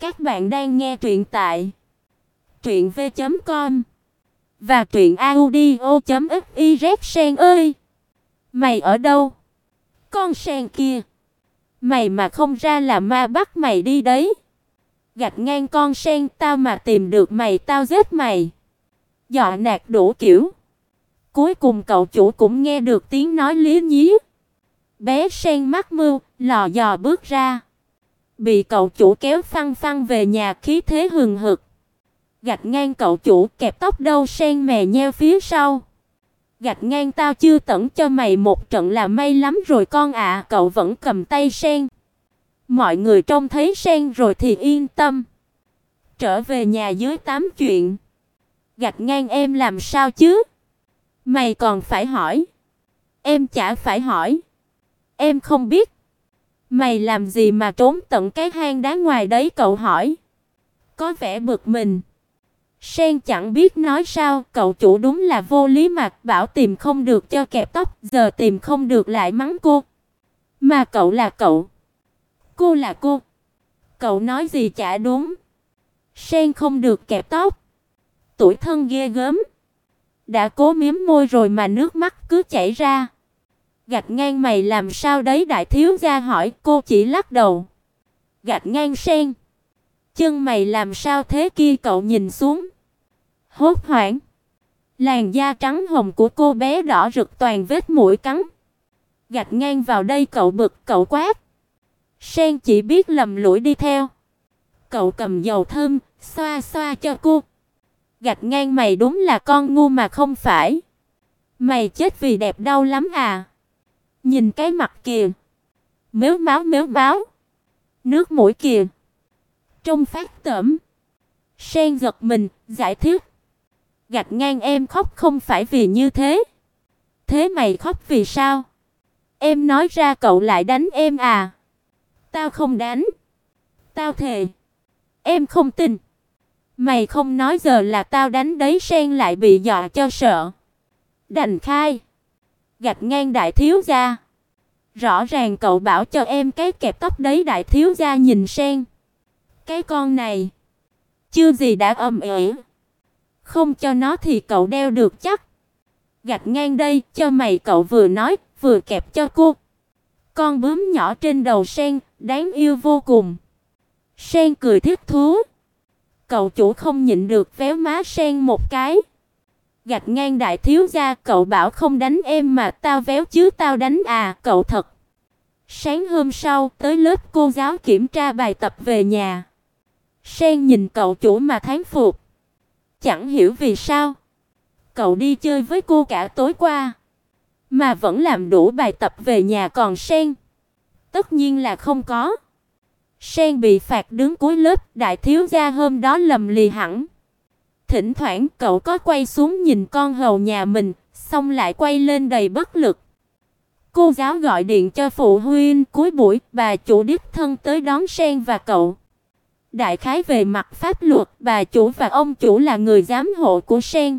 Các bạn đang nghe truyện tại truyện v.com và truyện audio.fiz Sen ơi, mày ở đâu? Con sen kia, mày mà không ra là ma bắt mày đi đấy. Gạch ngang con sen tao mà tìm được mày tao giết mày. Dọa nạt đủ kiểu. Cuối cùng cậu chủ cũng nghe được tiếng nói lý nhí. Bé sen mắt mưu, lò dò bước ra. Bị cậu chủ kéo phăng phăng về nhà khí thế hừng hực. Gạch ngang cậu chủ kẹp tóc đâu sen mè nheo phía sau. Gạch ngang tao chưa tẩn cho mày một trận là may lắm rồi con ạ, cậu vẫn cầm tay sen. Mọi người trông thấy sen rồi thì yên tâm. Trở về nhà dưới tám chuyện. Gạch ngang em làm sao chứ? Mày còn phải hỏi. Em chả phải hỏi. Em không biết. Mày làm gì mà trốn tận cái hang đá ngoài đấy cậu hỏi. Có vẻ bực mình. Sen chẳng biết nói sao, cậu chủ đúng là vô lý mặt, bảo tìm không được cho kẹp tóc, giờ tìm không được lại mắng cô. Mà cậu là cậu. Cô là cô. Cậu nói gì chả đúng. Sen không được kẹp tóc. Tuổi thân ghê gớm. Đã cố miếm môi rồi mà nước mắt cứ chảy ra. Gạch ngang mày làm sao đấy đại thiếu gia hỏi, cô chỉ lắc đầu. Gạch ngang sen. Chân mày làm sao thế kia cậu nhìn xuống. Hốt hoảng. Làn da trắng hồng của cô bé đỏ rực toàn vết mũi cắn. Gạch ngang vào đây cậu bực, cậu quát. Sen chỉ biết lầm lũi đi theo. Cậu cầm dầu thơm, xoa xoa cho cô. Gạch ngang mày đúng là con ngu mà không phải. Mày chết vì đẹp đau lắm à. Nhìn cái mặt kìa. Méo máu méo máu. Nước mũi kìa. Trông phát tẩm. Sen giật mình, giải thích. Gạch ngang em khóc không phải vì như thế. Thế mày khóc vì sao? Em nói ra cậu lại đánh em à? Tao không đánh. Tao thề. Em không tin. Mày không nói giờ là tao đánh đấy sen lại bị dọa cho sợ. Đành khai. Gạch ngang đại thiếu gia. Rõ ràng cậu bảo cho em cái kẹp tóc đấy đại thiếu gia nhìn sen. Cái con này. Chưa gì đã ầm ĩ. Không cho nó thì cậu đeo được chắc. Gạch ngang đây cho mày cậu vừa nói vừa kẹp cho cô. Con bướm nhỏ trên đầu sen, đáng yêu vô cùng. Sen cười thích thú. Cậu chủ không nhịn được véo má sen một cái. Gạch ngang đại thiếu gia, cậu bảo không đánh em mà tao véo chứ tao đánh à, cậu thật. Sáng hôm sau, tới lớp cô giáo kiểm tra bài tập về nhà. Sen nhìn cậu chủ mà thán phục. Chẳng hiểu vì sao. Cậu đi chơi với cô cả tối qua. Mà vẫn làm đủ bài tập về nhà còn Sen. Tất nhiên là không có. Sen bị phạt đứng cuối lớp, đại thiếu gia hôm đó lầm lì hẳn. Thỉnh thoảng cậu có quay xuống nhìn con hầu nhà mình, xong lại quay lên đầy bất lực. Cô giáo gọi điện cho phụ huynh cuối buổi, bà chủ đích thân tới đón Sen và cậu. Đại khái về mặt pháp luật, bà chủ và ông chủ là người giám hộ của Sen.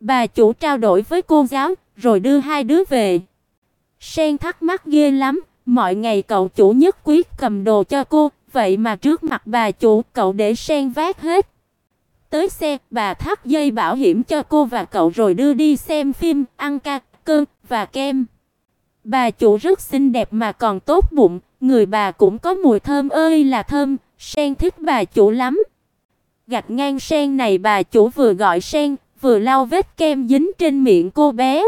Bà chủ trao đổi với cô giáo, rồi đưa hai đứa về. Sen thắc mắc ghê lắm, mọi ngày cậu chủ nhất quyết cầm đồ cho cô, vậy mà trước mặt bà chủ cậu để Sen vác hết. Tới xe, bà thắt dây bảo hiểm cho cô và cậu rồi đưa đi xem phim, ăn ca, cơm và kem. Bà chủ rất xinh đẹp mà còn tốt bụng, người bà cũng có mùi thơm ơi là thơm, Sen thích bà chủ lắm. Gạch ngang Sen này bà chủ vừa gọi Sen, vừa lau vết kem dính trên miệng cô bé.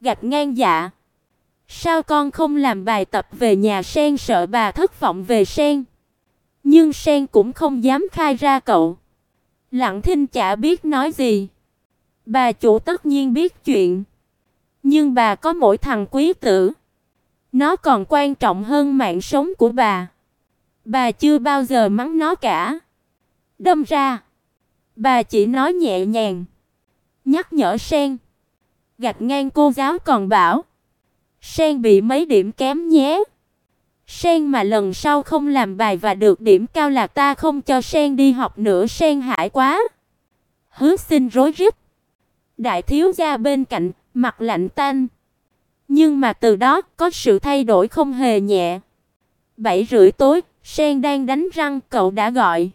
Gạch ngang dạ. Sao con không làm bài tập về nhà Sen sợ bà thất vọng về Sen. Nhưng Sen cũng không dám khai ra cậu. Lặng thinh chả biết nói gì. Bà chủ tất nhiên biết chuyện. Nhưng bà có mỗi thằng quý tử. Nó còn quan trọng hơn mạng sống của bà. Bà chưa bao giờ mắng nó cả. Đâm ra, bà chỉ nói nhẹ nhàng, nhắc nhở Sen. Gạch ngang cô giáo còn bảo, Sen bị mấy điểm kém nhé. Sen mà lần sau không làm bài và được điểm cao là ta không cho Sen đi học nữa, Sen hại quá. Hứa xin rối rít. Đại thiếu gia bên cạnh, mặt lạnh tanh. Nhưng mà từ đó có sự thay đổi không hề nhẹ. Bảy rưỡi tối, Sen đang đánh răng, cậu đã gọi.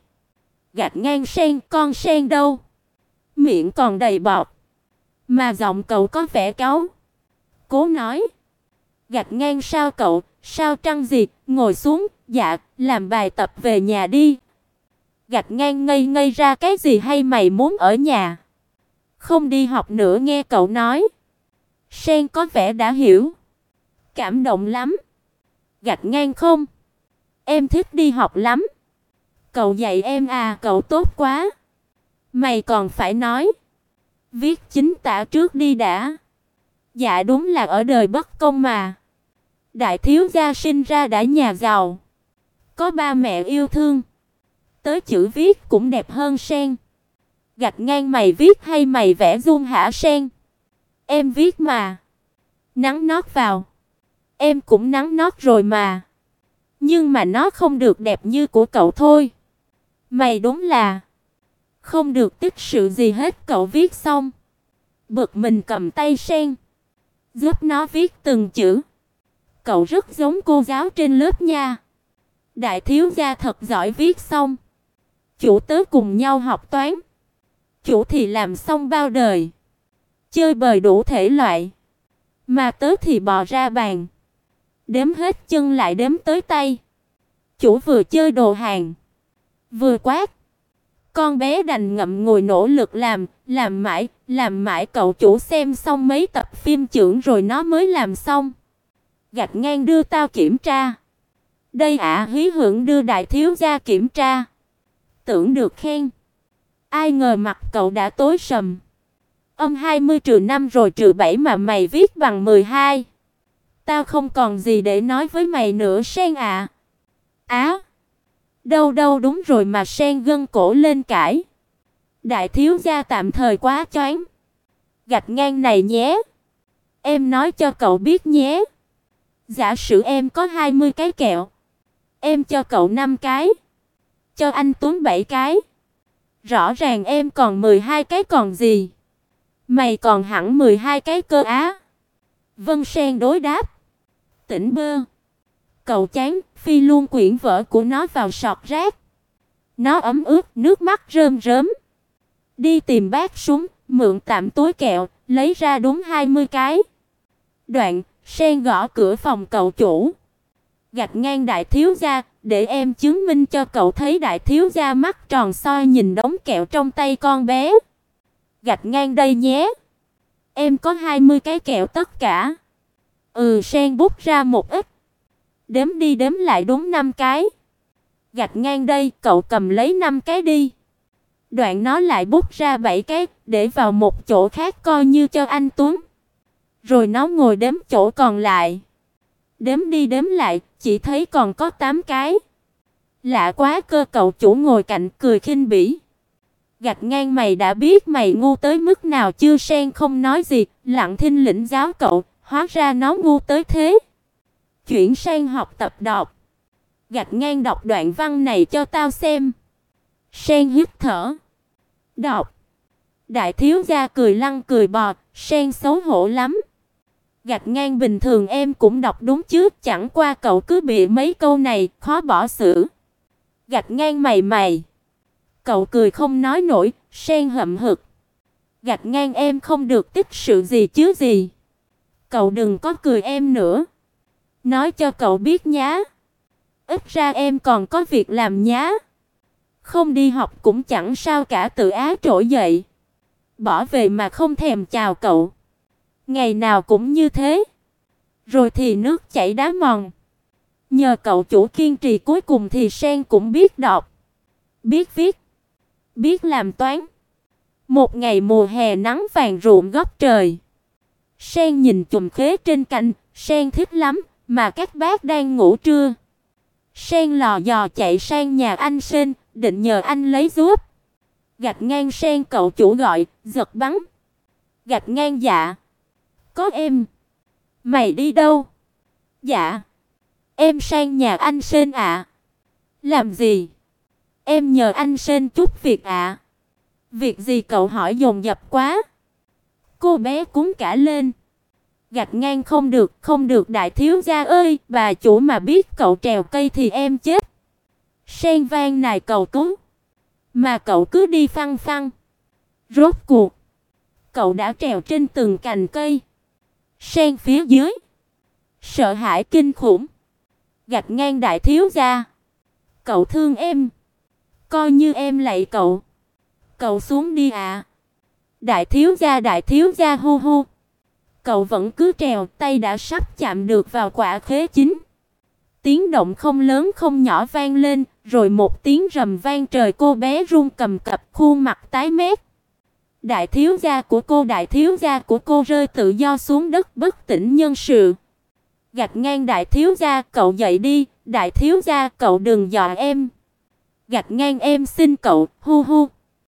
Gạt ngang Sen, con Sen đâu? Miệng còn đầy bọt, mà giọng cậu có vẻ cáu. Cố nói, gạt ngang sao cậu, sao trăng gì, ngồi xuống, dạ, làm bài tập về nhà đi. gạch ngang ngây ngây ra cái gì hay mày muốn ở nhà? Không đi học nữa nghe cậu nói. Sen có vẻ đã hiểu. Cảm động lắm. gạch ngang không? Em thích đi học lắm. Cậu dạy em à, cậu tốt quá. Mày còn phải nói. Viết chính tả trước đi đã. Dạ đúng là ở đời bất công mà. Đại thiếu gia sinh ra đã nhà giàu. Có ba mẹ yêu thương. Tới chữ viết cũng đẹp hơn sen. Gạch ngang mày viết hay mày vẽ dung hả sen? Em viết mà. Nắng nót vào. Em cũng nắng nót rồi mà. Nhưng mà nó không được đẹp như của cậu thôi. Mày đúng là không được tích sự gì hết, cậu viết xong. Bực mình cầm tay sen. Giúp nó viết từng chữ. Cậu rất giống cô giáo trên lớp nha. Đại thiếu gia thật giỏi viết xong. Chủ tớ cùng nhau học toán. Chủ thì làm xong bao đời. Chơi bời đủ thể loại. Mà tớ thì bò ra bàn. Đếm hết chân lại đếm tới tay. Chủ vừa chơi đồ hàng. Vừa quát. Con bé đành ngậm ngùi nỗ lực làm, làm mãi, làm mãi cậu chủ xem xong mấy tập phim trưởng rồi nó mới làm xong. Gạch ngang đưa tao kiểm tra. Đây ạ à, hí hưởng đưa đại thiếu gia kiểm tra. Tưởng được khen. Ai ngờ mặt cậu đã tối sầm. Âm 20 trừ 5 rồi trừ 7 mà mày viết bằng 12. Tao không còn gì để nói với mày nữa Sen ạ. Á. Đâu đâu đúng rồi mà Sen gân cổ lên cãi. Đại thiếu gia tạm thời quá choáng. Gạch ngang này nhé. Em nói cho cậu biết nhé. Giả sử em có 20 cái kẹo, em cho cậu 5 cái, cho anh Tuấn 7 cái. Rõ ràng em còn 12 cái còn gì? Mày còn hẳn 12 cái cơ á. Vân Sen đối đáp. Tỉnh bơ. Cậu chán, phi luôn quyển vở của nó vào sọt rác. Nó ấm ướt, nước mắt rơm rớm. Đi tìm bác súng, mượn tạm túi kẹo, lấy ra đúng 20 cái. Đoạn, Sen gõ cửa phòng cậu chủ. Gạch ngang đại thiếu gia, để em chứng minh cho cậu thấy đại thiếu gia mắt tròn soi nhìn đống kẹo trong tay con bé. Gạch ngang đây nhé. Em có 20 cái kẹo tất cả. Ừ, Sen bút ra một ít. Đếm đi đếm lại đúng 5 cái. Gạch ngang đây, cậu cầm lấy 5 cái đi. Đoạn nó lại bút ra 7 cái, để vào một chỗ khác coi như cho anh Tuấn. Rồi nó ngồi đếm chỗ còn lại. Đếm đi đếm lại, chỉ thấy còn có 8 cái. Lạ quá cơ cậu chủ ngồi cạnh cười khinh bỉ. Gạch ngang mày đã biết mày ngu tới mức nào chưa sen không nói gì, lặng thinh lĩnh giáo cậu, hóa ra nó ngu tới thế. Chuyển sang học tập đọc. Gạch ngang đọc đoạn văn này cho tao xem. Sen hít thở. Đọc. Đại thiếu gia cười lăn cười bò, sen xấu hổ lắm. Gạch ngang bình thường em cũng đọc đúng chứ, chẳng qua cậu cứ bị mấy câu này khó bỏ xử. Gạch ngang mày mày. Cậu cười không nói nổi, sen hậm hực. Gạch ngang em không được tích sự gì chứ gì. Cậu đừng có cười em nữa. Nói cho cậu biết nhá. Ít ra em còn có việc làm nhá. Không đi học cũng chẳng sao cả tự á trỗi dậy. Bỏ về mà không thèm chào cậu. Ngày nào cũng như thế. Rồi thì nước chảy đá mòn. Nhờ cậu chủ kiên trì cuối cùng thì Sen cũng biết đọc, biết viết, biết làm toán. Một ngày mùa hè nắng vàng rộn góc trời. Sen nhìn chùm khế trên cành, Sen thích lắm, mà các bác đang ngủ trưa. Sen lò dò chạy sang nhà anh Sen, định nhờ anh lấy giúp. Gạch ngang Sen cậu chủ gọi, giật bắn. Gạch ngang dạ. Có em. Mày đi đâu? Dạ. Em sang nhà anh Sên ạ. Làm gì? Em nhờ anh Sên chút việc ạ. Việc gì cậu hỏi dồn dập quá? Cô bé cúng cả lên. Gạch ngang không được, không được đại thiếu gia ơi, bà chủ mà biết cậu trèo cây thì em chết. Sen vang này cầu cứu. Mà cậu cứ đi phăng phăng. Rốt cuộc. Cậu đã trèo trên từng cành cây. Sen phía dưới. Sợ hãi kinh khủng. Gạch ngang đại thiếu gia. Cậu thương em. Coi như em lạy cậu. Cậu xuống đi ạ. Đại thiếu gia đại thiếu gia hu hu. Cậu vẫn cứ trèo, tay đã sắp chạm được vào quả khế chính. Tiếng động không lớn không nhỏ vang lên, rồi một tiếng rầm vang trời cô bé run cầm cập, khuôn mặt tái mét. Đại thiếu gia của cô, đại thiếu gia của cô rơi tự do xuống đất bất tỉnh nhân sự. Gạch ngang đại thiếu gia, cậu dậy đi, đại thiếu gia, cậu đừng dọa em. Gạch ngang em xin cậu, hu hu.